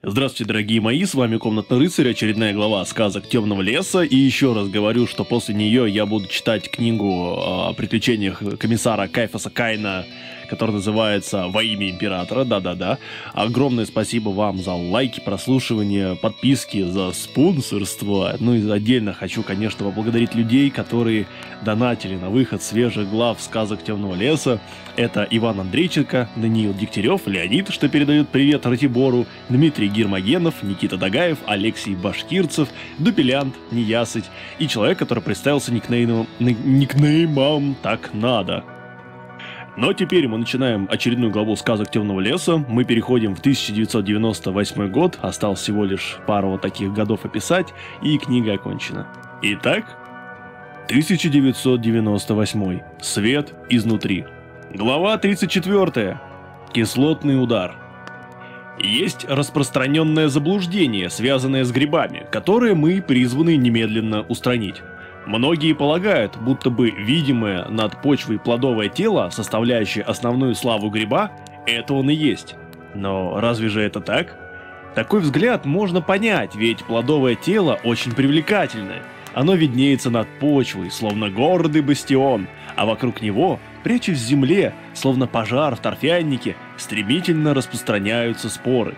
Здравствуйте, дорогие мои, с вами Комнатный рыцарь, очередная глава сказок Темного леса. И еще раз говорю, что после нее я буду читать книгу о приключениях комиссара Кайфаса Кайна который называется «Во имя Императора», да-да-да. Огромное спасибо вам за лайки, прослушивание, подписки, за спонсорство. Ну и отдельно хочу, конечно, поблагодарить людей, которые донатили на выход свежих глав сказок Темного леса. Это Иван Андрейченко, Даниил Дегтярев, Леонид, что передает привет Ратибору, Дмитрий Гермогенов, Никита Дагаев, Алексей Башкирцев, Дупелянт, Неясыть и человек, который представился никнеймом, никнеймом «Так надо». Но теперь мы начинаем очередную главу сказок Темного леса. Мы переходим в 1998 год. Осталось всего лишь пару вот таких годов описать, и книга окончена. Итак, 1998. Свет изнутри. Глава 34. Кислотный удар. Есть распространенное заблуждение, связанное с грибами, которое мы призваны немедленно устранить. Многие полагают, будто бы видимое над почвой плодовое тело, составляющее основную славу гриба, это он и есть. Но разве же это так? Такой взгляд можно понять, ведь плодовое тело очень привлекательное. Оно виднеется над почвой, словно гордый бастион, а вокруг него, прячась в земле, словно пожар в торфяннике, стремительно распространяются споры.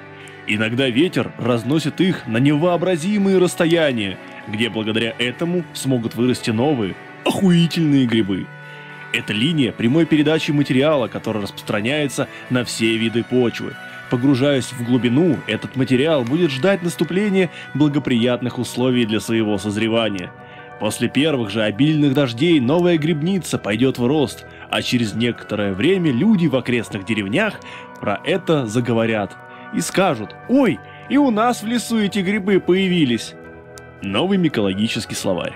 Иногда ветер разносит их на невообразимые расстояния, где благодаря этому смогут вырасти новые, охуительные грибы. Это линия прямой передачи материала, который распространяется на все виды почвы. Погружаясь в глубину, этот материал будет ждать наступления благоприятных условий для своего созревания. После первых же обильных дождей новая грибница пойдет в рост, а через некоторое время люди в окрестных деревнях про это заговорят и скажут «Ой, и у нас в лесу эти грибы появились». Новый микологический словарь.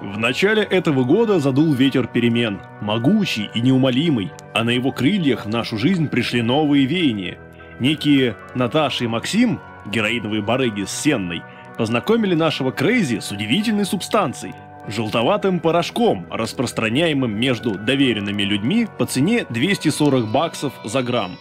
В начале этого года задул ветер перемен, могучий и неумолимый, а на его крыльях в нашу жизнь пришли новые веяния. Некие Наташа и Максим, героиновые барыги с Сенной, познакомили нашего Крейзи с удивительной субстанцией – желтоватым порошком, распространяемым между доверенными людьми по цене 240 баксов за грамм.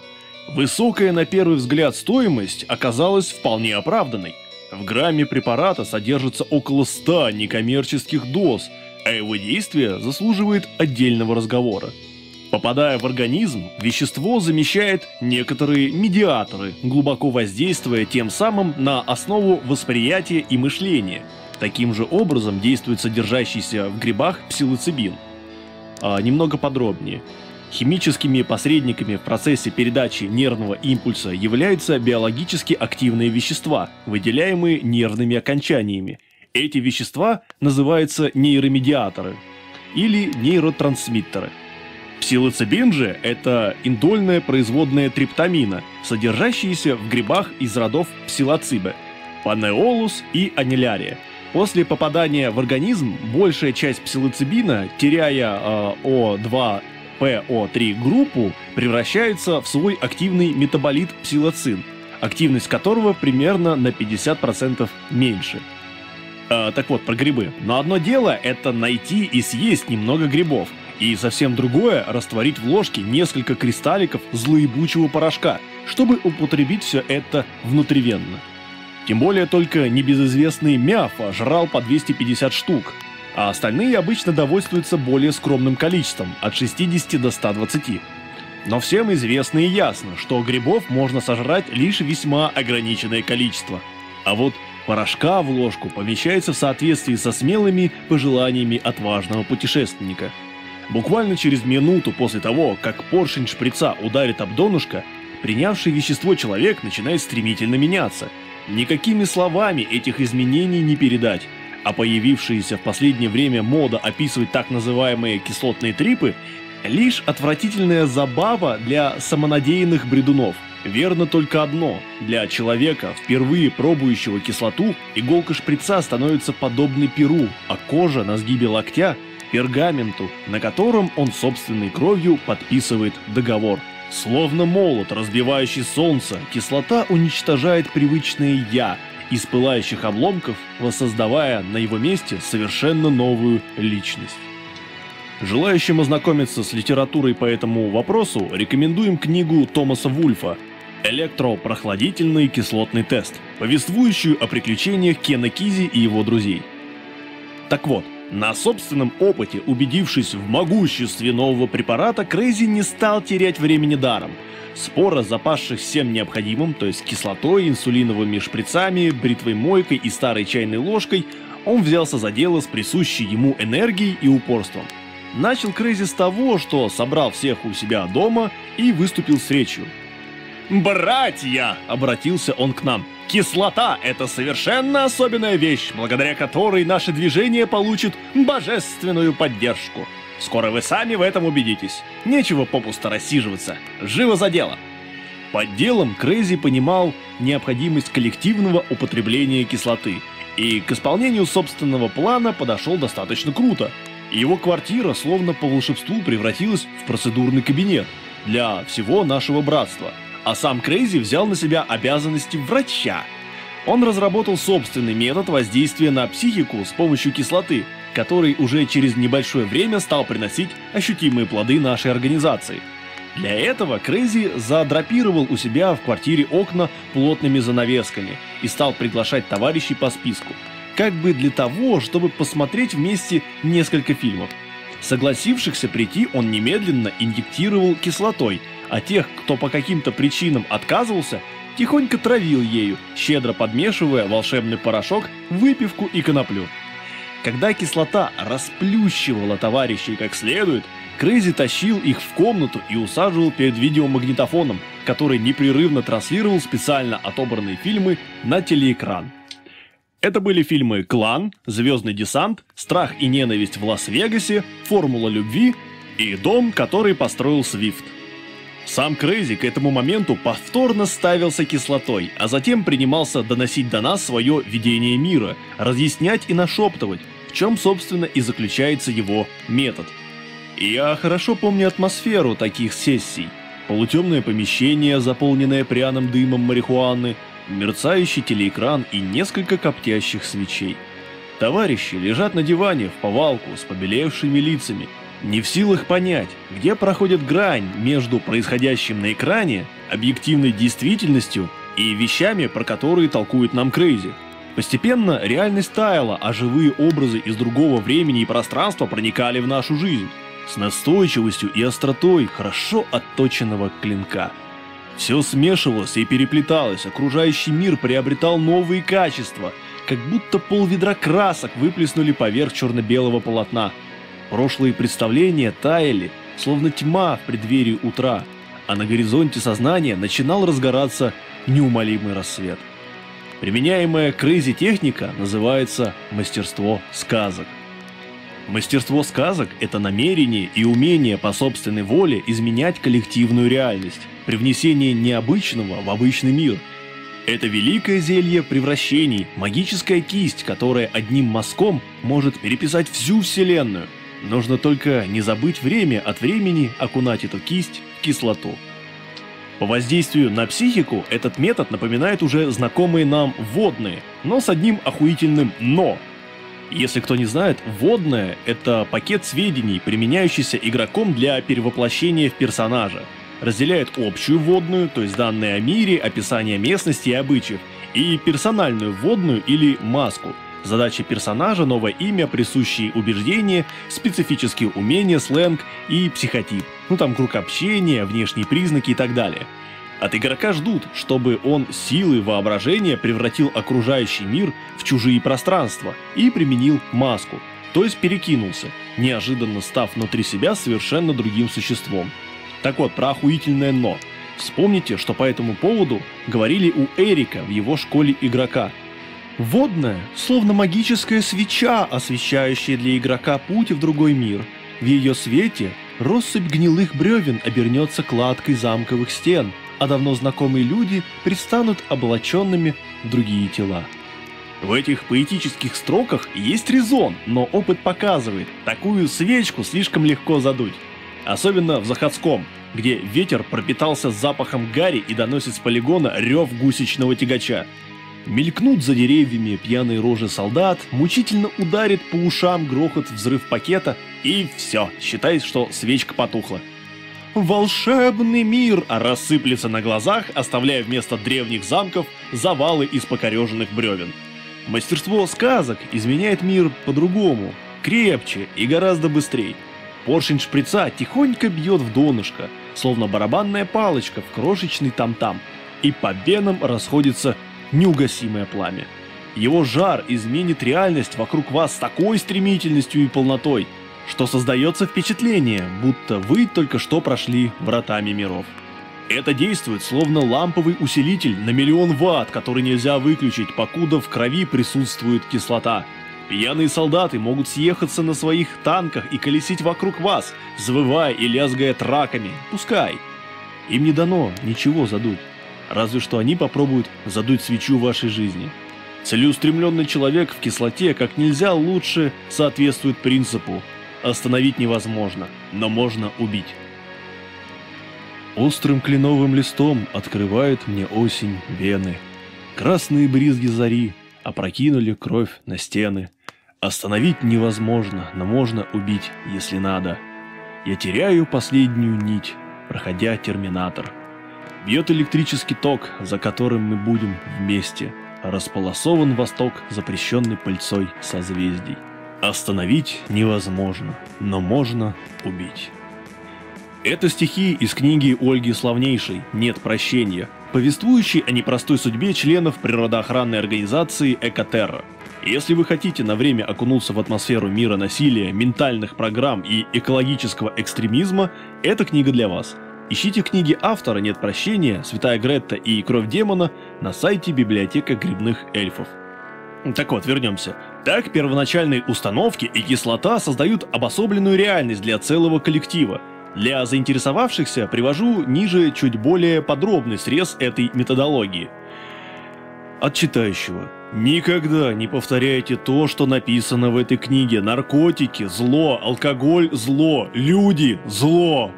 Высокая на первый взгляд стоимость оказалась вполне оправданной – в грамме препарата содержится около 100 некоммерческих доз, а его действие заслуживает отдельного разговора. Попадая в организм, вещество замещает некоторые медиаторы, глубоко воздействуя тем самым на основу восприятия и мышления. Таким же образом действует содержащийся в грибах псилоцибин. А, немного подробнее. Химическими посредниками в процессе передачи нервного импульса являются биологически активные вещества, выделяемые нервными окончаниями. Эти вещества называются нейромедиаторы или нейротрансмиттеры. Псилоцибин же – это индольная производная триптамина, содержащаяся в грибах из родов псилоцибе – панеолус и анилярия. После попадания в организм большая часть псилоцибина, теряя э, О2 PO3 группу превращается в свой активный метаболит псилоцин, активность которого примерно на 50% меньше. Э, так вот, про грибы. Но одно дело это найти и съесть немного грибов, и совсем другое растворить в ложке несколько кристалликов злоебучего порошка, чтобы употребить все это внутривенно. Тем более только небезызвестный Мяфа жрал по 250 штук, а остальные обычно довольствуются более скромным количеством, от 60 до 120. Но всем известно и ясно, что грибов можно сожрать лишь весьма ограниченное количество. А вот порошка в ложку помещается в соответствии со смелыми пожеланиями отважного путешественника. Буквально через минуту после того, как поршень шприца ударит об донышко, принявший вещество человек начинает стремительно меняться. Никакими словами этих изменений не передать а появившаяся в последнее время мода описывать так называемые кислотные трипы – лишь отвратительная забава для самонадеянных бредунов. Верно только одно – для человека, впервые пробующего кислоту, иголка шприца становится подобной перу, а кожа на сгибе локтя – пергаменту, на котором он собственной кровью подписывает договор. Словно молот, разбивающий солнце, кислота уничтожает привычное «я», из пылающих обломков, воссоздавая на его месте совершенно новую личность. Желающим ознакомиться с литературой по этому вопросу рекомендуем книгу Томаса Вульфа Электропрохладительный кислотный тест, повествующую о приключениях Кена Кизи и его друзей. Так вот, на собственном опыте, убедившись в могуществе нового препарата, Крейзи не стал терять времени даром. Спора, запасших всем необходимым, то есть кислотой, инсулиновыми шприцами, бритвой мойкой и старой чайной ложкой, он взялся за дело с присущей ему энергией и упорством. Начал Крейзи с того, что собрал всех у себя дома и выступил с речью. «Братья!» — обратился он к нам. «Кислота — это совершенно особенная вещь, благодаря которой наше движение получит божественную поддержку. Скоро вы сами в этом убедитесь. Нечего попусто рассиживаться. Живо за дело!» Под делом Крейзи понимал необходимость коллективного употребления кислоты, и к исполнению собственного плана подошел достаточно круто. Его квартира словно по волшебству превратилась в процедурный кабинет для всего нашего братства – а сам Крейзи взял на себя обязанности врача. Он разработал собственный метод воздействия на психику с помощью кислоты, который уже через небольшое время стал приносить ощутимые плоды нашей организации. Для этого Крейзи задрапировал у себя в квартире окна плотными занавесками и стал приглашать товарищей по списку, как бы для того, чтобы посмотреть вместе несколько фильмов. Согласившихся прийти он немедленно инъектировал кислотой – а тех, кто по каким-то причинам отказывался, тихонько травил ею, щедро подмешивая волшебный порошок, выпивку и коноплю. Когда кислота расплющивала товарищей как следует, Крейзи тащил их в комнату и усаживал перед видеомагнитофоном, который непрерывно транслировал специально отобранные фильмы на телеэкран. Это были фильмы «Клан», «Звездный десант», «Страх и ненависть в Лас-Вегасе», «Формула любви» и «Дом, который построил Свифт». Сам Крейзи к этому моменту повторно ставился кислотой, а затем принимался доносить до нас свое видение мира, разъяснять и нашептывать, в чем, собственно, и заключается его метод. Я хорошо помню атмосферу таких сессий. Полутемное помещение, заполненное пряным дымом марихуаны, мерцающий телеэкран и несколько коптящих свечей. Товарищи лежат на диване в повалку с побелевшими лицами – не в силах понять, где проходит грань между происходящим на экране, объективной действительностью и вещами, про которые толкует нам Крейзи. Постепенно реальность таяла, а живые образы из другого времени и пространства проникали в нашу жизнь с настойчивостью и остротой хорошо отточенного клинка. Все смешивалось и переплеталось, окружающий мир приобретал новые качества, как будто полведра красок выплеснули поверх черно-белого полотна – Прошлые представления таяли, словно тьма в преддверии утра, а на горизонте сознания начинал разгораться неумолимый рассвет. Применяемая Крейзи техника называется мастерство сказок. Мастерство сказок – это намерение и умение по собственной воле изменять коллективную реальность, привнесение необычного в обычный мир. Это великое зелье превращений, магическая кисть, которая одним мазком может переписать всю вселенную – Нужно только не забыть время от времени окунать эту кисть в кислоту. По воздействию на психику этот метод напоминает уже знакомые нам водные, но с одним охуительным «но». Если кто не знает, водное – это пакет сведений, применяющийся игроком для перевоплощения в персонажа. Разделяет общую водную, то есть данные о мире, описание местности и обычаев, и персональную водную или маску – Задача персонажа, новое имя, присущие убеждения, специфические умения, сленг и психотип. Ну там круг общения, внешние признаки и так далее. От игрока ждут, чтобы он силой воображения превратил окружающий мир в чужие пространства и применил маску, то есть перекинулся, неожиданно став внутри себя совершенно другим существом. Так вот, про охуительное «но». Вспомните, что по этому поводу говорили у Эрика в его школе игрока – Водная, словно магическая свеча, освещающая для игрока путь в другой мир. В ее свете россыпь гнилых бревен обернется кладкой замковых стен, а давно знакомые люди предстанут облаченными в другие тела. В этих поэтических строках есть резон, но опыт показывает, такую свечку слишком легко задуть. Особенно в Заходском, где ветер пропитался запахом гари и доносит с полигона рев гусечного тягача. Мелькнут за деревьями пьяные рожи солдат, мучительно ударит по ушам грохот взрыв пакета, и все, считай, что свечка потухла. волшебный мир рассыплется на глазах, оставляя вместо древних замков завалы из покореженных бревен. Мастерство сказок изменяет мир по-другому, крепче и гораздо быстрее. Поршень шприца тихонько бьет в донышко, словно барабанная палочка в крошечный там-там, и по венам расходится неугасимое пламя. Его жар изменит реальность вокруг вас с такой стремительностью и полнотой, что создается впечатление, будто вы только что прошли вратами миров. Это действует словно ламповый усилитель на миллион ватт, который нельзя выключить, покуда в крови присутствует кислота. Пьяные солдаты могут съехаться на своих танках и колесить вокруг вас, завывая и лязгая траками. Пускай. Им не дано ничего задуть. Разве что они попробуют задуть свечу вашей жизни. Целеустремленный человек в кислоте как нельзя лучше соответствует принципу «остановить невозможно, но можно убить». Острым кленовым листом открывает мне осень вены. Красные бризги зари опрокинули кровь на стены. Остановить невозможно, но можно убить, если надо. Я теряю последнюю нить, проходя терминатор. Бьет электрический ток, за которым мы будем вместе – располосован восток, запрещенный пыльцой созвездий. Остановить невозможно, но можно убить. Это стихи из книги Ольги Славнейшей «Нет прощения», повествующие о непростой судьбе членов природоохранной организации Экотерра. Если вы хотите на время окунуться в атмосферу мира насилия, ментальных программ и экологического экстремизма, эта книга для вас – Ищите книги автора «Нет прощения», «Святая Гретта» и «Кровь демона» на сайте библиотека грибных эльфов. Так вот, вернемся. Так, первоначальные установки и кислота создают обособленную реальность для целого коллектива. Для заинтересовавшихся привожу ниже чуть более подробный срез этой методологии. От читающего. Никогда не повторяйте то, что написано в этой книге. Наркотики – зло, алкоголь – зло, люди – зло.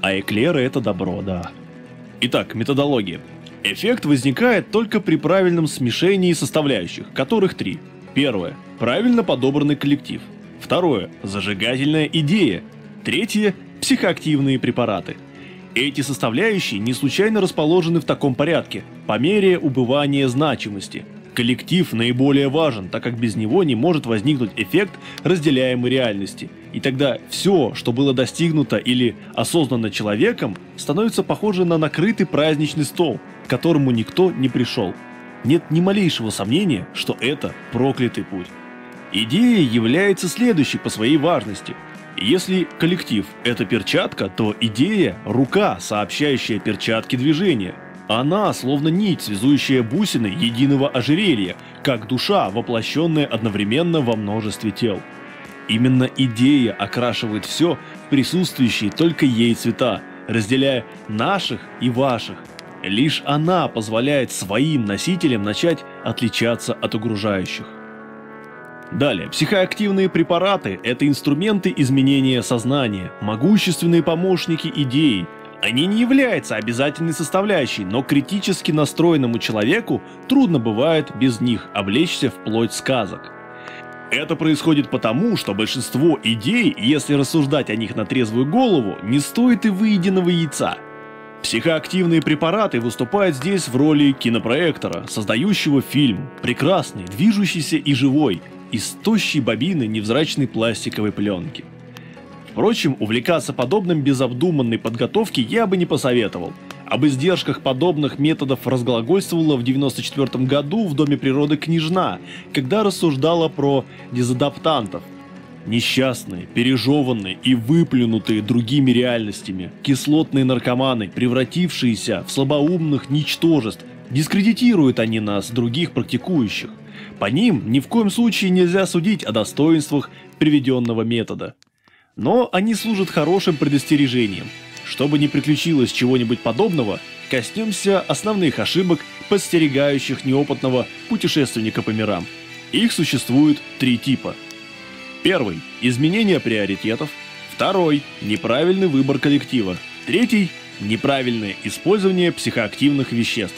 А эклеры это добро, да. Итак, методология. Эффект возникает только при правильном смешении составляющих, которых три. Первое. Правильно подобранный коллектив. Второе. Зажигательная идея. Третье. Психоактивные препараты. Эти составляющие не случайно расположены в таком порядке, по мере убывания значимости – Коллектив наиболее важен, так как без него не может возникнуть эффект разделяемой реальности. И тогда все, что было достигнуто или осознанно человеком, становится похоже на накрытый праздничный стол, к которому никто не пришел. Нет ни малейшего сомнения, что это проклятый путь. Идея является следующей по своей важности. Если коллектив – это перчатка, то идея – рука, сообщающая перчатке движения – она словно нить, связующая бусины единого ожерелья, как душа, воплощенная одновременно во множестве тел. Именно идея окрашивает все в присутствующие только ей цвета, разделяя наших и ваших. Лишь она позволяет своим носителям начать отличаться от окружающих. Далее, психоактивные препараты – это инструменты изменения сознания, могущественные помощники идеи, они не являются обязательной составляющей, но критически настроенному человеку трудно бывает без них облечься в плоть сказок. Это происходит потому, что большинство идей, если рассуждать о них на трезвую голову, не стоит и выеденного яйца. Психоактивные препараты выступают здесь в роли кинопроектора, создающего фильм, прекрасный, движущийся и живой, из тощей бобины невзрачной пластиковой пленки. Впрочем, увлекаться подобным без обдуманной подготовки я бы не посоветовал. Об издержках подобных методов разглагольствовала в 94 году в Доме природы княжна, когда рассуждала про дезадаптантов. Несчастные, пережеванные и выплюнутые другими реальностями, кислотные наркоманы, превратившиеся в слабоумных ничтожеств, дискредитируют они нас, других практикующих. По ним ни в коем случае нельзя судить о достоинствах приведенного метода. Но они служат хорошим предостережением. Чтобы не приключилось чего-нибудь подобного, коснемся основных ошибок, подстерегающих неопытного путешественника по мирам. Их существует три типа. Первый – изменение приоритетов. Второй – неправильный выбор коллектива. Третий – неправильное использование психоактивных веществ.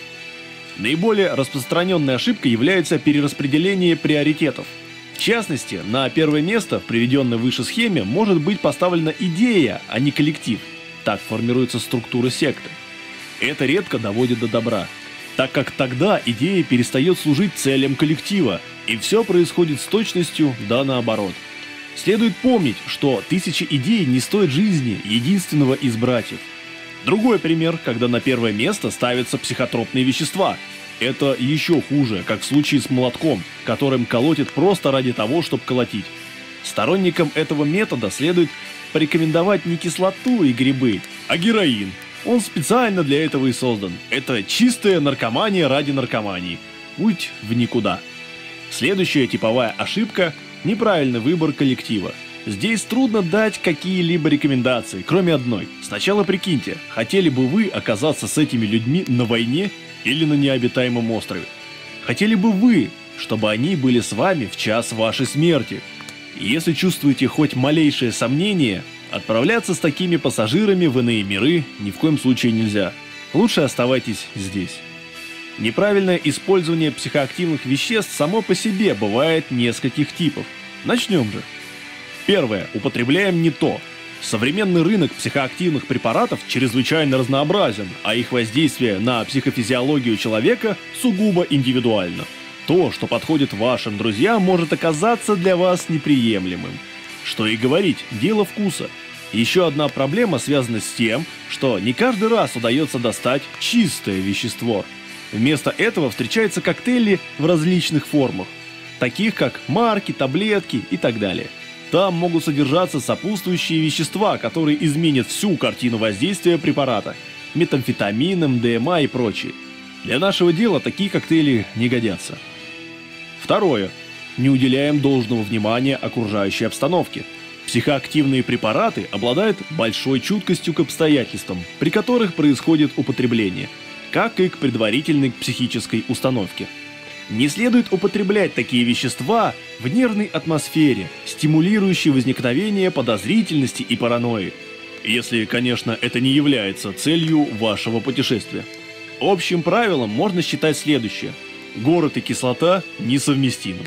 Наиболее распространенной ошибкой является перераспределение приоритетов – в частности, на первое место в приведенной выше схеме может быть поставлена идея, а не коллектив. Так формируется структура секты. Это редко доводит до добра, так как тогда идея перестает служить целям коллектива, и все происходит с точностью да наоборот. Следует помнить, что тысячи идей не стоят жизни единственного из братьев. Другой пример, когда на первое место ставятся психотропные вещества. Это еще хуже, как в случае с молотком, которым колотит просто ради того, чтобы колотить. Сторонникам этого метода следует порекомендовать не кислоту и грибы, а героин. Он специально для этого и создан. Это чистая наркомания ради наркомании. Путь в никуда. Следующая типовая ошибка – неправильный выбор коллектива. Здесь трудно дать какие-либо рекомендации, кроме одной. Сначала прикиньте, хотели бы вы оказаться с этими людьми на войне или на необитаемом острове? Хотели бы вы, чтобы они были с вами в час вашей смерти? Если чувствуете хоть малейшее сомнение, отправляться с такими пассажирами в иные миры ни в коем случае нельзя. Лучше оставайтесь здесь. Неправильное использование психоактивных веществ само по себе бывает нескольких типов. Начнем же. Первое. Употребляем не то. Современный рынок психоактивных препаратов чрезвычайно разнообразен, а их воздействие на психофизиологию человека сугубо индивидуально – то, что подходит вашим друзьям, может оказаться для вас неприемлемым. Что и говорить, дело вкуса. Еще одна проблема связана с тем, что не каждый раз удается достать чистое вещество. Вместо этого встречаются коктейли в различных формах, таких как марки, таблетки и так далее. Там могут содержаться сопутствующие вещества, которые изменят всю картину воздействия препарата, метамфетамин, МДМА и прочее. Для нашего дела такие коктейли не годятся. Второе. Не уделяем должного внимания окружающей обстановке. Психоактивные препараты обладают большой чуткостью к обстоятельствам, при которых происходит употребление, как и к предварительной психической установке. Не следует употреблять такие вещества в нервной атмосфере, стимулирующей возникновение подозрительности и паранойи, если, конечно, это не является целью вашего путешествия. Общим правилом можно считать следующее – город и кислота несовместимы.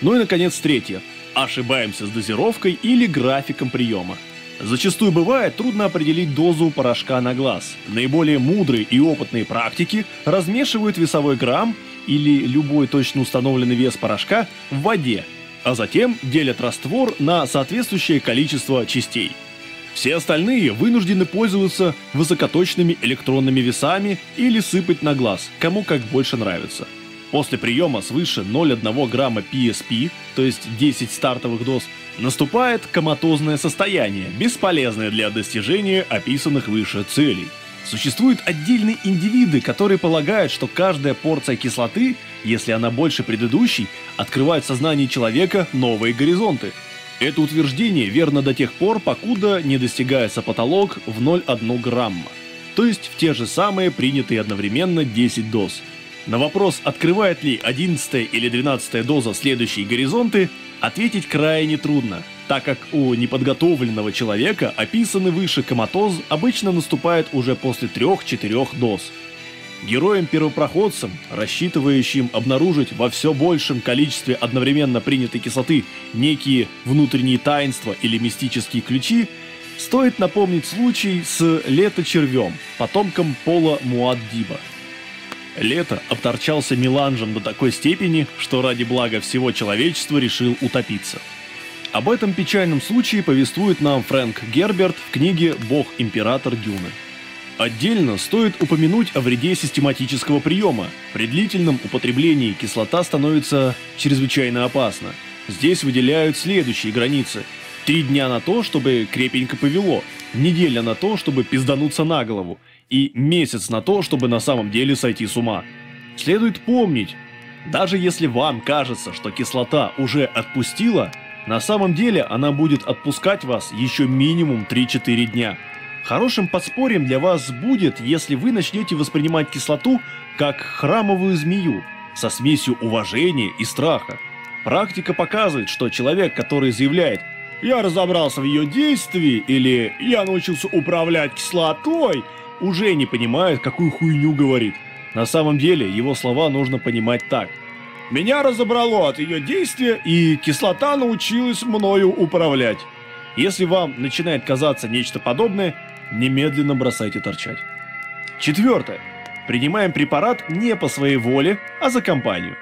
Ну и, наконец, третье. Ошибаемся с дозировкой или графиком приема. Зачастую бывает трудно определить дозу порошка на глаз. Наиболее мудрые и опытные практики размешивают весовой грамм или любой точно установленный вес порошка в воде, а затем делят раствор на соответствующее количество частей – все остальные вынуждены пользоваться высокоточными электронными весами или сыпать на глаз, кому как больше нравится. После приема свыше 0,1 грамма PSP, то есть 10 стартовых доз, наступает коматозное состояние, бесполезное для достижения описанных выше целей. Существуют отдельные индивиды, которые полагают, что каждая порция кислоты, если она больше предыдущей, открывает в сознании человека новые горизонты – это утверждение верно до тех пор, покуда не достигается потолок в 0,1 грамма, то есть в те же самые принятые одновременно 10 доз. На вопрос, открывает ли 11 или 12 доза следующие горизонты, ответить крайне трудно, так как у неподготовленного человека описанный выше коматоз обычно наступает уже после 3-4 доз. Героям-первопроходцам, рассчитывающим обнаружить во все большем количестве одновременно принятой кислоты некие внутренние таинства или мистические ключи, стоит напомнить случай с лето-червем, потомком Пола Муаддиба. Лето обторчался меланжем до такой степени, что ради блага всего человечества решил утопиться. Об этом печальном случае повествует нам Фрэнк Герберт в книге «Бог-император Дюны». Отдельно стоит упомянуть о вреде систематического приема. При длительном употреблении кислота становится чрезвычайно опасна. Здесь выделяют следующие границы. Три дня на то, чтобы крепенько повело, неделя на то, чтобы пиздануться на голову, и месяц на то, чтобы на самом деле сойти с ума. Следует помнить, даже если вам кажется, что кислота уже отпустила, на самом деле она будет отпускать вас еще минимум 3-4 дня. Хорошим подспорьем для вас будет, если вы начнете воспринимать кислоту как храмовую змею, со смесью уважения и страха. Практика показывает, что человек, который заявляет «я разобрался в ее действии» или «я научился управлять кислотой», уже не понимает, какую хуйню говорит. На самом деле, его слова нужно понимать так. «Меня разобрало от ее действия, и кислота научилась мною управлять». Если вам начинает казаться нечто подобное, немедленно бросайте торчать. Четвертое. Принимаем препарат не по своей воле, а за компанию.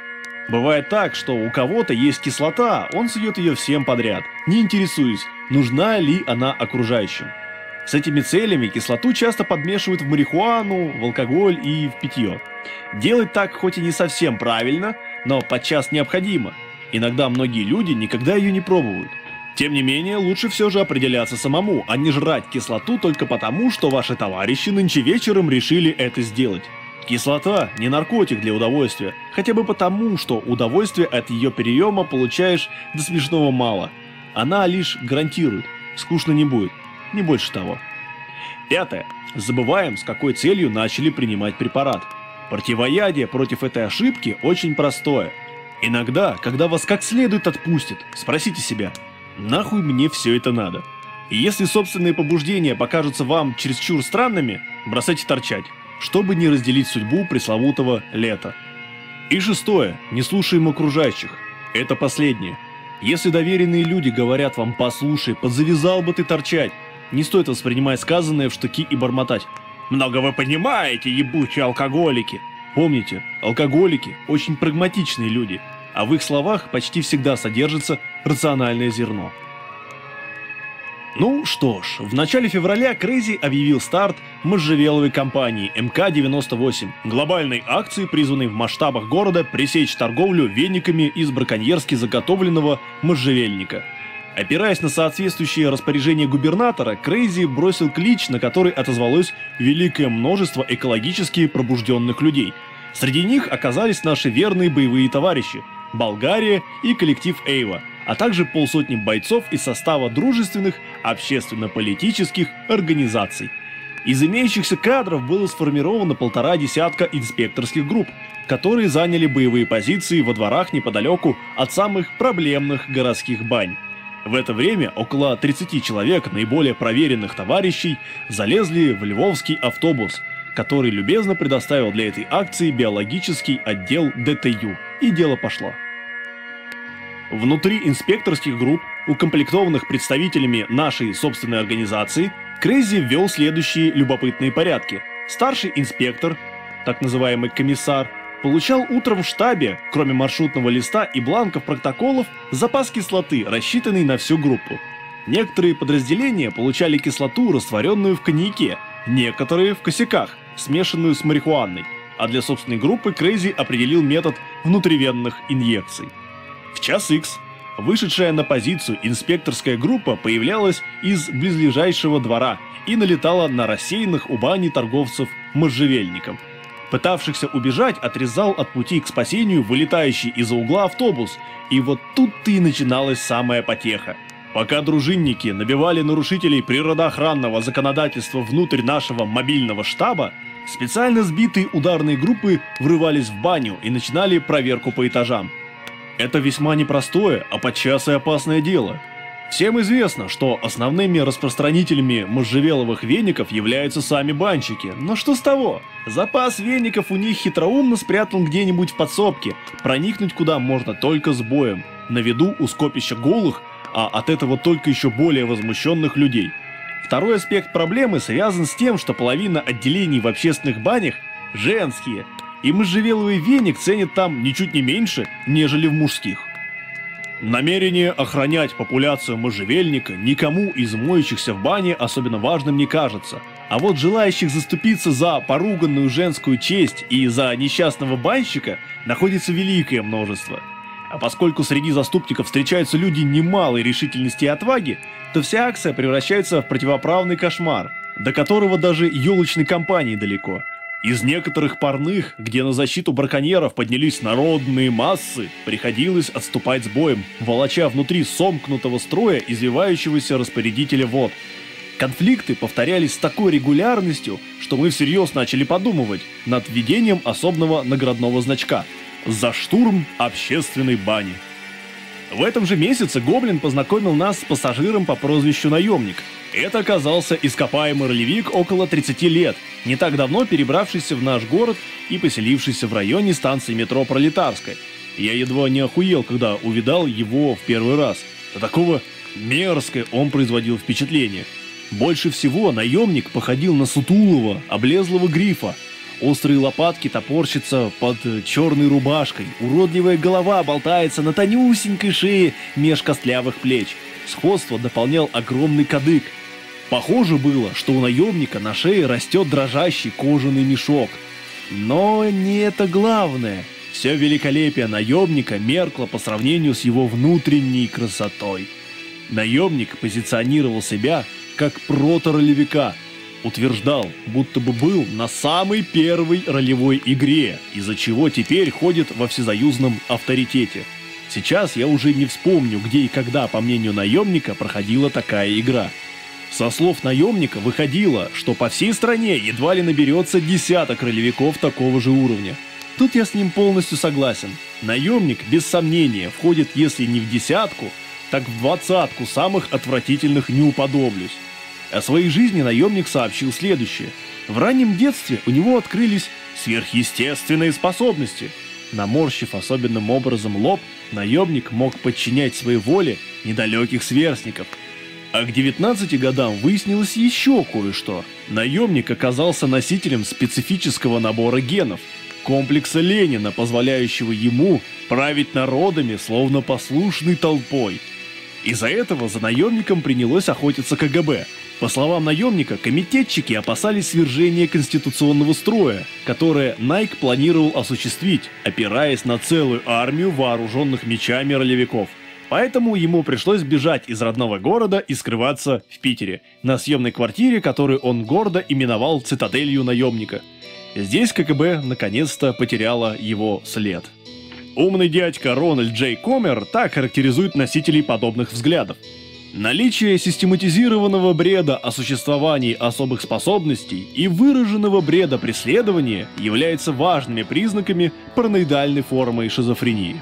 Бывает так, что у кого-то есть кислота, он сует ее всем подряд, не интересуясь, нужна ли она окружающим. С этими целями кислоту часто подмешивают в марихуану, в алкоголь и в питье. Делать так хоть и не совсем правильно, но подчас необходимо. Иногда многие люди никогда ее не пробуют. Тем не менее, лучше все же определяться самому, а не жрать кислоту только потому, что ваши товарищи нынче вечером решили это сделать. Кислота не наркотик для удовольствия, хотя бы потому, что удовольствие от ее приема получаешь до смешного мало. Она лишь гарантирует, скучно не будет не больше того. Пятое. Забываем, с какой целью начали принимать препарат. Противоядие против этой ошибки очень простое. Иногда, когда вас как следует отпустят, спросите себя, нахуй мне все это надо? И если собственные побуждения покажутся вам чересчур странными, бросайте торчать, чтобы не разделить судьбу пресловутого лета. И шестое. Не слушаем окружающих. Это последнее. Если доверенные люди говорят вам «послушай, подзавязал бы ты торчать», не стоит воспринимать сказанное в штыки и бормотать. «Много вы понимаете, ебучие алкоголики!» Помните, алкоголики – очень прагматичные люди, а в их словах почти всегда содержится рациональное зерно. Ну что ж, в начале февраля Crazy объявил старт можжевеловой кампании МК-98, глобальной акции, призванной в масштабах города пресечь торговлю вениками из браконьерски заготовленного можжевельника – Опираясь на соответствующее распоряжение губернатора, Крейзи бросил клич, на который отозвалось великое множество экологически пробужденных людей. Среди них оказались наши верные боевые товарищи – Болгария и коллектив Эйва, а также полсотни бойцов из состава дружественных общественно-политических организаций. Из имеющихся кадров было сформировано полтора десятка инспекторских групп, которые заняли боевые позиции во дворах неподалеку от самых проблемных городских бань. В это время около 30 человек, наиболее проверенных товарищей, залезли в львовский автобус, который любезно предоставил для этой акции биологический отдел ДТЮ. И дело пошло. Внутри инспекторских групп, укомплектованных представителями нашей собственной организации, Крейзи ввел следующие любопытные порядки. Старший инспектор, так называемый комиссар, получал утром в штабе, кроме маршрутного листа и бланков протоколов, запас кислоты, рассчитанный на всю группу. Некоторые подразделения получали кислоту, растворенную в коньяке, некоторые в косяках, смешанную с марихуаной, а для собственной группы Крейзи определил метод внутривенных инъекций. В час X вышедшая на позицию инспекторская группа появлялась из близлежащего двора и налетала на рассеянных у бани торговцев можжевельником – Пытавшихся убежать отрезал от пути к спасению вылетающий из-за угла автобус, и вот тут-то и начиналась самая потеха. Пока дружинники набивали нарушителей природоохранного законодательства внутрь нашего мобильного штаба, специально сбитые ударные группы врывались в баню и начинали проверку по этажам. Это весьма непростое, а подчас и опасное дело – Всем известно, что основными распространителями можжевеловых веников являются сами банщики, но что с того? Запас веников у них хитроумно спрятан где-нибудь в подсобке, проникнуть куда можно только с боем, на виду у скопища голых, а от этого только еще более возмущенных людей. Второй аспект проблемы связан с тем, что половина отделений в общественных банях женские, и можжевеловый веник ценят там ничуть не меньше, нежели в мужских. Намерение охранять популяцию можжевельника никому из моющихся в бане особенно важным не кажется. А вот желающих заступиться за поруганную женскую честь и за несчастного банщика находится великое множество. А поскольку среди заступников встречаются люди немалой решительности и отваги, то вся акция превращается в противоправный кошмар, до которого даже елочной компании далеко – из некоторых парных, где на защиту браконьеров поднялись народные массы, приходилось отступать с боем, волоча внутри сомкнутого строя извивающегося распорядителя вод. Конфликты повторялись с такой регулярностью, что мы всерьез начали подумывать над введением особого наградного значка «За штурм общественной бани». В этом же месяце Гоблин познакомил нас с пассажиром по прозвищу Наемник. Это оказался ископаемый ролевик около 30 лет, не так давно перебравшийся в наш город и поселившийся в районе станции метро Пролетарская. Я едва не охуел, когда увидал его в первый раз. До такого Мерзкое он производил впечатление. Больше всего наемник походил на сутулого, облезлого грифа. Острые лопатки топорщатся под черной рубашкой, уродливая голова болтается на тонюсенькой шее меж костлявых плеч. Сходство дополнял огромный кадык. Похоже было, что у наемника на шее растет дрожащий кожаный мешок. Но не это главное. Все великолепие наемника меркло по сравнению с его внутренней красотой. Наемник позиционировал себя как прото-ролевика, утверждал, будто бы был на самой первой ролевой игре, из-за чего теперь ходит во всесоюзном авторитете. Сейчас я уже не вспомню, где и когда, по мнению наемника, проходила такая игра. Со слов наемника выходило, что по всей стране едва ли наберется десяток ролевиков такого же уровня. Тут я с ним полностью согласен. Наемник, без сомнения, входит если не в десятку, так в двадцатку самых отвратительных не уподоблюсь. О своей жизни наемник сообщил следующее. В раннем детстве у него открылись сверхъестественные способности. Наморщив особенным образом лоб, наемник мог подчинять своей воле недалеких сверстников. А к 19 годам выяснилось еще кое-что. Наемник оказался носителем специфического набора генов, комплекса Ленина, позволяющего ему править народами, словно послушной толпой. Из-за этого за наемником принялось охотиться КГБ. По словам наемника, комитетчики опасались свержения конституционного строя, которое Найк планировал осуществить, опираясь на целую армию вооруженных мечами ролевиков. Поэтому ему пришлось бежать из родного города и скрываться в Питере, на съемной квартире, которую он гордо именовал цитаделью наемника. Здесь КГБ наконец-то потеряла его след. Умный дядька Рональд Джей Комер так характеризует носителей подобных взглядов. Наличие систематизированного бреда о существовании особых способностей и выраженного бреда преследования являются важными признаками параноидальной формы шизофрении.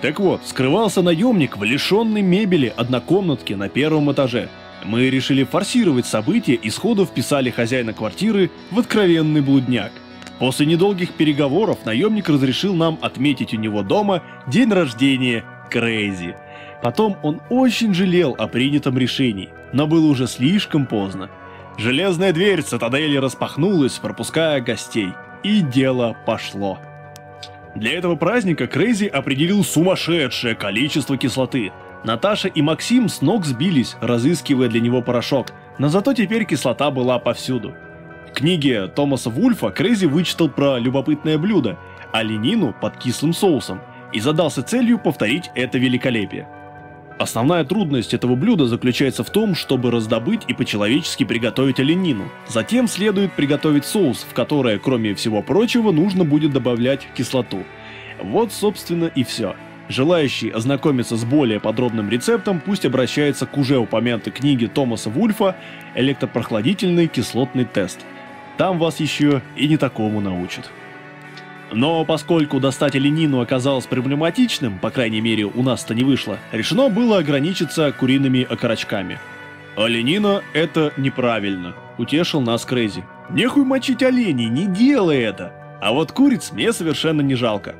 Так вот, скрывался наемник в лишенной мебели однокомнатке на первом этаже. Мы решили форсировать события и сходу вписали хозяина квартиры в откровенный блудняк – После недолгих переговоров наемник разрешил нам отметить у него дома день рождения Крейзи. Потом он очень жалел о принятом решении, но было уже слишком поздно. Железная дверь цитадели распахнулась, пропуская гостей, и дело пошло. Для этого праздника Крейзи определил сумасшедшее количество кислоты. Наташа и Максим с ног сбились, разыскивая для него порошок, но зато теперь кислота была повсюду. В книге Томаса Вульфа Крейзи вычитал про любопытное блюдо – оленину под кислым соусом и задался целью повторить это великолепие. Основная трудность этого блюда заключается в том, чтобы раздобыть и по-человечески приготовить оленину. Затем следует приготовить соус, в который, кроме всего прочего, нужно будет добавлять кислоту. Вот, собственно, и все. Желающий ознакомиться с более подробным рецептом, пусть обращается к уже упомянутой книге Томаса Вульфа «Электропрохладительный кислотный тест». Там вас еще и не такому научат. Но поскольку достать оленину оказалось проблематичным, по крайней мере у нас-то не вышло, решено было ограничиться куриными окорочками. «Оленина — это неправильно», — утешил нас Крейзи. «Нехуй мочить оленей, не делай это! А вот куриц мне совершенно не жалко.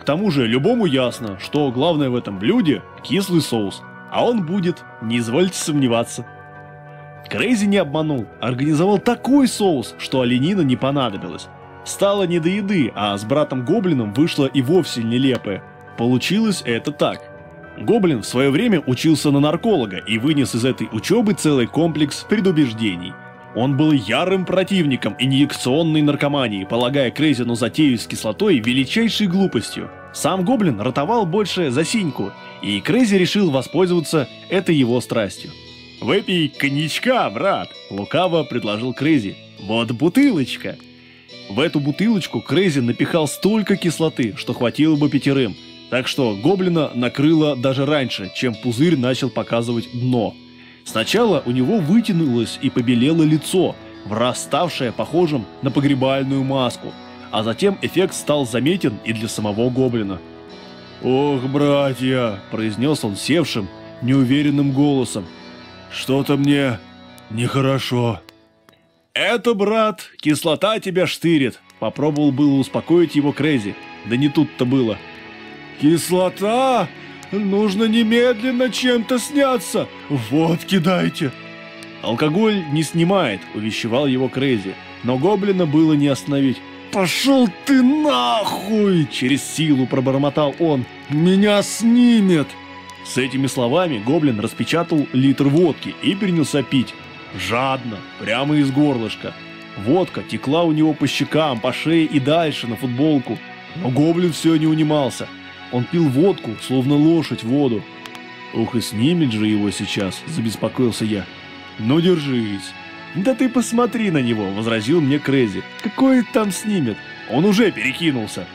К тому же любому ясно, что главное в этом блюде — кислый соус, а он будет, не извольте сомневаться». Крейзи не обманул, организовал такой соус, что оленина не понадобилась. Стало не до еды, а с братом Гоблином вышло и вовсе нелепое. Получилось это так. Гоблин в свое время учился на нарколога и вынес из этой учебы целый комплекс предубеждений. Он был ярым противником инъекционной наркомании, полагая Крейзину затею с кислотой величайшей глупостью. Сам Гоблин ротовал больше за синьку, и Крейзи решил воспользоваться этой его страстью. «Выпей коньячка, брат!» – лукаво предложил Крейзи. «Вот бутылочка!» В эту бутылочку Крейзи напихал столько кислоты, что хватило бы пятерым, так что гоблина накрыло даже раньше, чем пузырь начал показывать дно. Сначала у него вытянулось и побелело лицо, враз ставшее похожим на погребальную маску, а затем эффект стал заметен и для самого гоблина. «Ох, братья!» – произнес он севшим, неуверенным голосом. Что-то мне нехорошо. Это, брат, кислота тебя штырит. Попробовал было успокоить его Крейзи. Да не тут-то было. Кислота? нужно немедленно чем-то сняться. Водки дайте. Алкоголь не снимает, увещевал его Крейзи, но гоблина было не остановить. «Пошел ты нахуй!» – через силу пробормотал он. «Меня снимет!» С этими словами гоблин распечатал литр водки и принялся пить. Жадно, прямо из горлышка. Водка текла у него по щекам, по шее и дальше на футболку. Но гоблин все не унимался. Он пил водку, словно лошадь воду. «Ух, и снимет же его сейчас», – забеспокоился я. «Ну, держись». «Да ты посмотри на него», – возразил мне Крейзи. «Какой там снимет? Он уже перекинулся».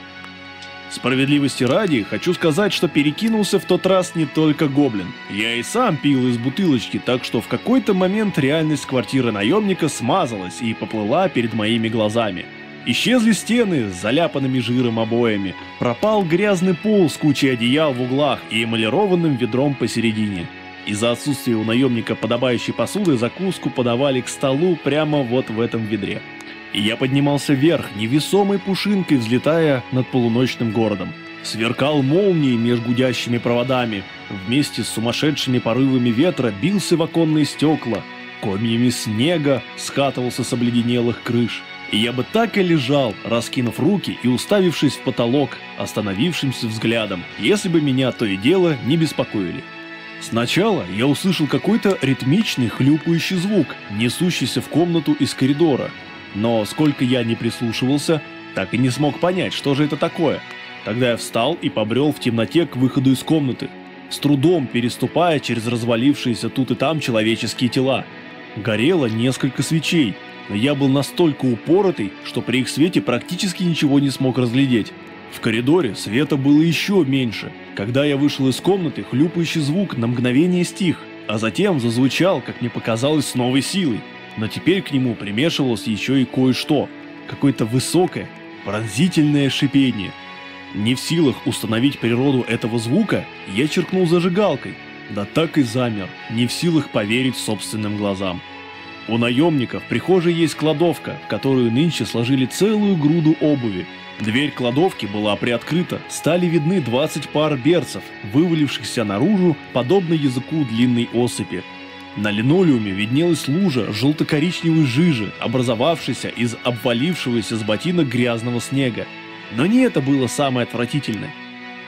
Справедливости ради, хочу сказать, что перекинулся в тот раз не только гоблин. Я и сам пил из бутылочки, так что в какой-то момент реальность квартиры наемника смазалась и поплыла перед моими глазами. Исчезли стены с заляпанными жиром обоями, пропал грязный пол с кучей одеял в углах и эмалированным ведром посередине. Из-за отсутствия у наемника подобающей посуды закуску подавали к столу прямо вот в этом ведре и я поднимался вверх, невесомой пушинкой взлетая над полуночным городом. Сверкал молнией между гудящими проводами, вместе с сумасшедшими порывами ветра бился в оконные стекла, комьями снега скатывался с обледенелых крыш. И я бы так и лежал, раскинув руки и уставившись в потолок, остановившимся взглядом, если бы меня то и дело не беспокоили. Сначала я услышал какой-то ритмичный хлюпающий звук, несущийся в комнату из коридора, но сколько я не прислушивался, так и не смог понять, что же это такое. Тогда я встал и побрел в темноте к выходу из комнаты, с трудом переступая через развалившиеся тут и там человеческие тела. Горело несколько свечей, но я был настолько упоротый, что при их свете практически ничего не смог разглядеть. В коридоре света было еще меньше. Когда я вышел из комнаты, хлюпающий звук на мгновение стих, а затем зазвучал, как мне показалось, с новой силой но теперь к нему примешивалось еще и кое-что, какое-то высокое, пронзительное шипение. Не в силах установить природу этого звука, я черкнул зажигалкой, да так и замер, не в силах поверить собственным глазам. У наемников в прихожей есть кладовка, в которую нынче сложили целую груду обуви. Дверь кладовки была приоткрыта, стали видны 20 пар берцев, вывалившихся наружу, подобно языку длинной осыпи. На линолеуме виднелась лужа желто-коричневой жижи, образовавшейся из обвалившегося с ботинок грязного снега. Но не это было самое отвратительное.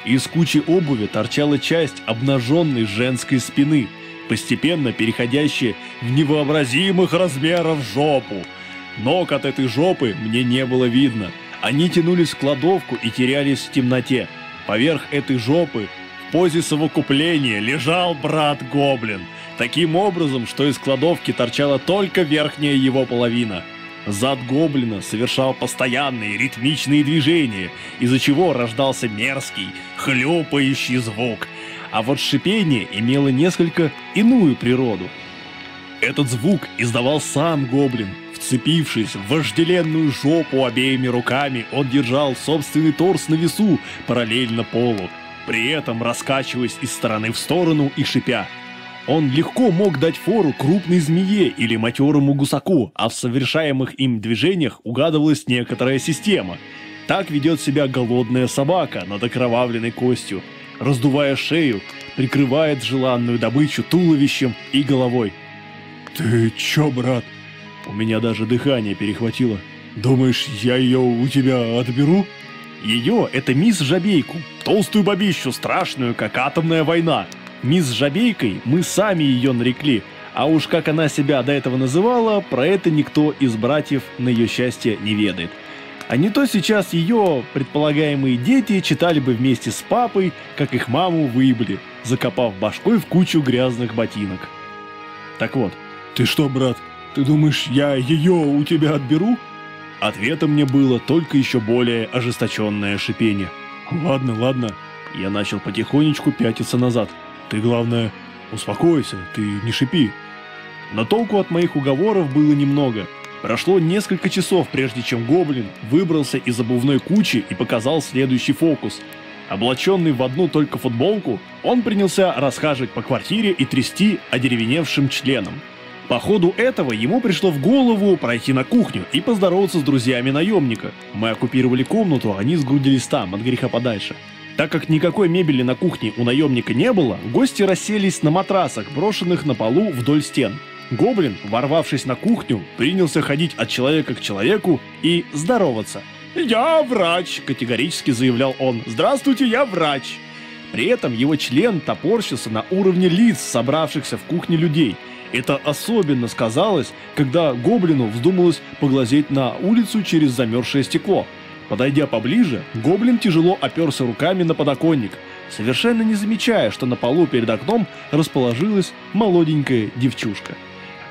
Из кучи обуви торчала часть обнаженной женской спины, постепенно переходящая в невообразимых размеров жопу. Ног от этой жопы мне не было видно. Они тянулись в кладовку и терялись в темноте. Поверх этой жопы в позе совокупления лежал брат-гоблин – таким образом, что из кладовки торчала только верхняя его половина. Зад гоблина совершал постоянные ритмичные движения, из-за чего рождался мерзкий, хлюпающий звук, а вот шипение имело несколько иную природу. Этот звук издавал сам гоблин. Вцепившись в вожделенную жопу обеими руками, он держал собственный торс на весу параллельно полу, при этом раскачиваясь из стороны в сторону и шипя – он легко мог дать фору крупной змее или матерому гусаку, а в совершаемых им движениях угадывалась некоторая система. Так ведет себя голодная собака над окровавленной костью, раздувая шею, прикрывает желанную добычу туловищем и головой. «Ты чё, брат?» У меня даже дыхание перехватило. «Думаешь, я ее у тебя отберу?» Ее — это мисс Жабейку, толстую бабищу, страшную, как атомная война, Мисс Жабейкой мы сами ее нарекли, а уж как она себя до этого называла, про это никто из братьев на ее счастье не ведает. А не то сейчас ее предполагаемые дети читали бы вместе с папой, как их маму выебли, закопав башкой в кучу грязных ботинок. Так вот, ты что, брат, ты думаешь, я ее у тебя отберу? Ответом мне было только еще более ожесточенное шипение. Ладно, ладно. Я начал потихонечку пятиться назад. Ты, главное, успокойся, ты не шипи. Но толку от моих уговоров было немного. Прошло несколько часов, прежде чем Гоблин выбрался из обувной кучи и показал следующий фокус. Облаченный в одну только футболку, он принялся расхаживать по квартире и трясти одеревеневшим членом. По ходу этого ему пришло в голову пройти на кухню и поздороваться с друзьями наемника. Мы оккупировали комнату, а они сгрудились там, от греха подальше. Так как никакой мебели на кухне у наемника не было, гости расселись на матрасах, брошенных на полу вдоль стен. Гоблин, ворвавшись на кухню, принялся ходить от человека к человеку и здороваться. «Я врач», — категорически заявлял он. «Здравствуйте, я врач». При этом его член топорщился на уровне лиц, собравшихся в кухне людей. Это особенно сказалось, когда гоблину вздумалось поглазеть на улицу через замерзшее стекло. Подойдя поближе, гоблин тяжело оперся руками на подоконник, совершенно не замечая, что на полу перед окном расположилась молоденькая девчушка.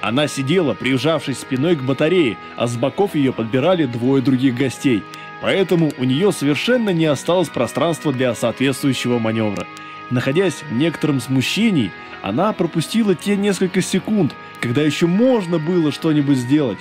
Она сидела, прижавшись спиной к батарее, а с боков ее подбирали двое других гостей – Поэтому у нее совершенно не осталось пространства для соответствующего маневра. Находясь в некотором смущении, она пропустила те несколько секунд, когда еще можно было что-нибудь сделать.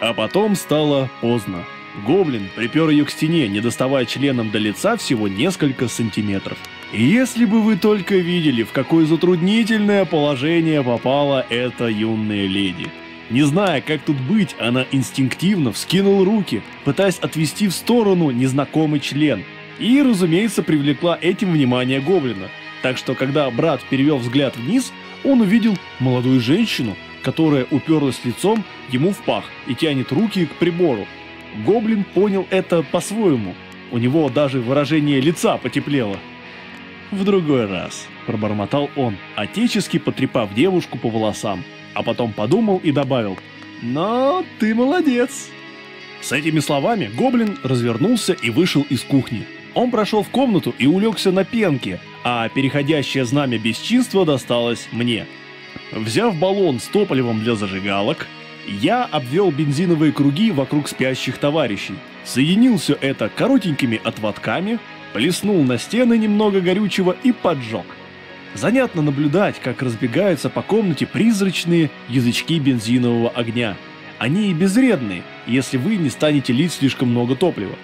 А потом стало поздно. Гоблин припер ее к стене, не доставая членом до лица всего несколько сантиметров. Если бы вы только видели, в какое затруднительное положение попала эта юная леди. Не зная, как тут быть, она инстинктивно вскинула руки, пытаясь отвести в сторону незнакомый член. И, разумеется, привлекла этим внимание гоблина. Так что, когда брат перевел взгляд вниз, он увидел молодую женщину, которая уперлась лицом ему в пах и тянет руки к прибору. Гоблин понял это по-своему. У него даже выражение лица потеплело. «В другой раз», – пробормотал он, отечески потрепав девушку по волосам а потом подумал и добавил «Но ты молодец». С этими словами гоблин развернулся и вышел из кухни. Он прошел в комнату и улегся на пенке, а переходящее знамя бесчинства досталось мне. Взяв баллон с топливом для зажигалок, я обвел бензиновые круги вокруг спящих товарищей, соединил все это коротенькими отводками, плеснул на стены немного горючего и поджег. Занятно наблюдать, как разбегаются по комнате призрачные язычки бензинового огня. Они и безвредны, если вы не станете лить слишком много топлива.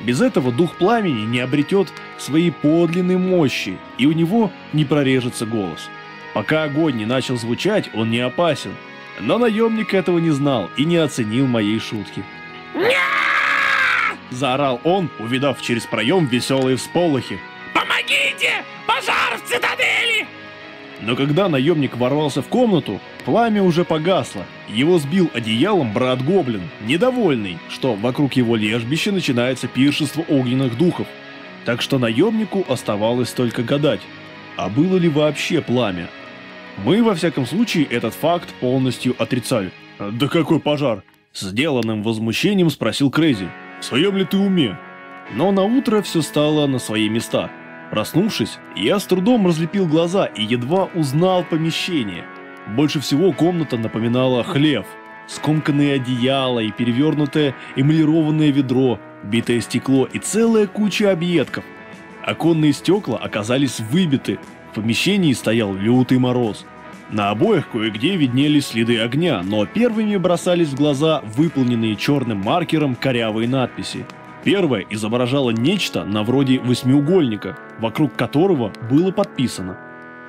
Без этого дух пламени не обретет своей подлинной мощи, и у него не прорежется голос. Пока огонь не начал звучать, он не опасен. Но наемник этого не знал и не оценил моей шутки. Заорал он, увидав через проем веселые всполохи. «Помогите! Пожар в цитадели!» Но когда наемник ворвался в комнату, пламя уже погасло. Его сбил одеялом брат-гоблин, недовольный, что вокруг его лежбища начинается пиршество огненных духов. Так что наемнику оставалось только гадать, а было ли вообще пламя. Мы, во всяком случае, этот факт полностью отрицали. «Да какой пожар?» Сделанным возмущением спросил Крейзи. «В своем ли ты уме?» Но на утро все стало на свои места – Проснувшись, я с трудом разлепил глаза и едва узнал помещение. Больше всего комната напоминала хлев. Скомканные одеяла и перевернутое эмалированное ведро, битое стекло и целая куча объедков. Оконные стекла оказались выбиты, в помещении стоял лютый мороз. На обоях кое-где виднелись следы огня, но первыми бросались в глаза выполненные черным маркером корявые надписи – Первая изображала нечто на вроде восьмиугольника, вокруг которого было подписано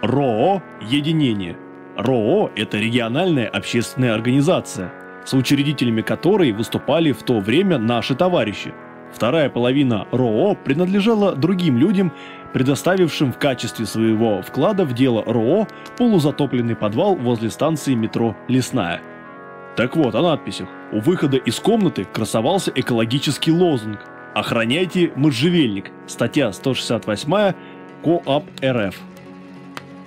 РОО «Единение». РОО – это региональная общественная организация, соучредителями которой выступали в то время наши товарищи. Вторая половина РОО принадлежала другим людям, предоставившим в качестве своего вклада в дело РОО полузатопленный подвал возле станции метро «Лесная». Так вот, о надписях. У выхода из комнаты красовался экологический лозунг «Охраняйте можжевельник», статья 168 КоАП РФ.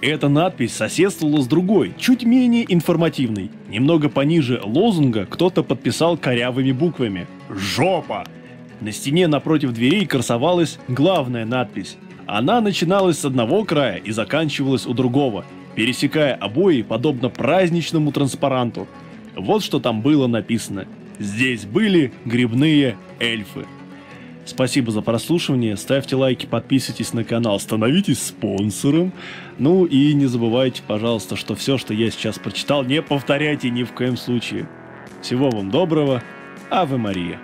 Эта надпись соседствовала с другой, чуть менее информативной. Немного пониже лозунга кто-то подписал корявыми буквами «Жопа!». На стене напротив дверей красовалась главная надпись. Она начиналась с одного края и заканчивалась у другого, пересекая обои подобно праздничному транспаранту – вот что там было написано. Здесь были грибные эльфы. Спасибо за прослушивание, ставьте лайки, подписывайтесь на канал, становитесь спонсором. Ну и не забывайте, пожалуйста, что все, что я сейчас прочитал, не повторяйте ни в коем случае. Всего вам доброго, Аве Мария.